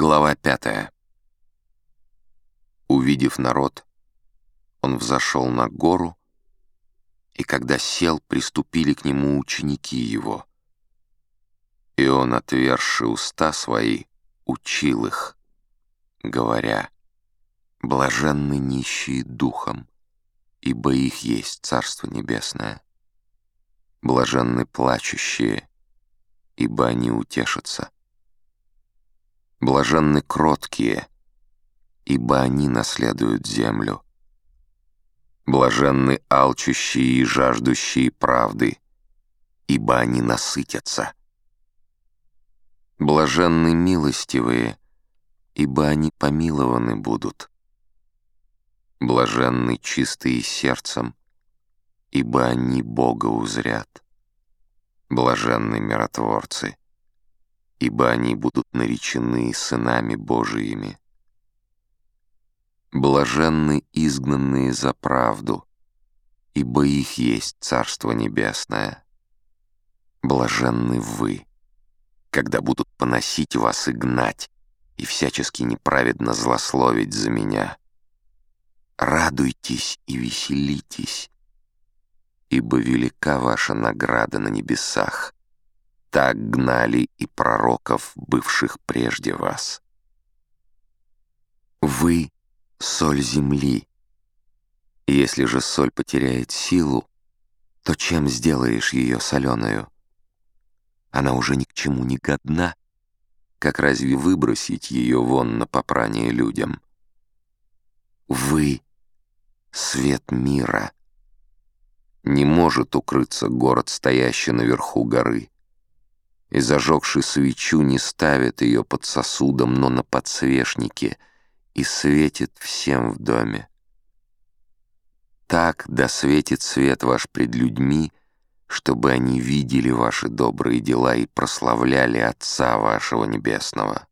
Глава пятая. Увидев народ, он взошел на гору, и когда сел, приступили к нему ученики его. И он, отверши уста свои, учил их, говоря, «Блаженны нищие духом, ибо их есть Царство Небесное. Блаженны плачущие, ибо они утешатся. Блаженны кроткие, ибо они наследуют землю. Блаженны алчущие и жаждущие правды, ибо они насытятся. Блаженны милостивые, ибо они помилованы будут. Блаженны чистые сердцем, ибо они Бога узрят. Блаженны миротворцы, ибо они будут наречены сынами Божиими. Блаженны изгнанные за правду, ибо их есть Царство Небесное. Блаженны вы, когда будут поносить вас и гнать, и всячески неправедно злословить за меня. Радуйтесь и веселитесь, ибо велика ваша награда на небесах. Так гнали и пророков, бывших прежде вас. Вы — соль земли. Если же соль потеряет силу, то чем сделаешь ее соленую? Она уже ни к чему не годна, как разве выбросить ее вон на попрание людям? Вы — свет мира. Не может укрыться город, стоящий наверху горы и, зажегший свечу, не ставит ее под сосудом, но на подсвечнике и светит всем в доме. Так досветит свет ваш пред людьми, чтобы они видели ваши добрые дела и прославляли Отца вашего Небесного.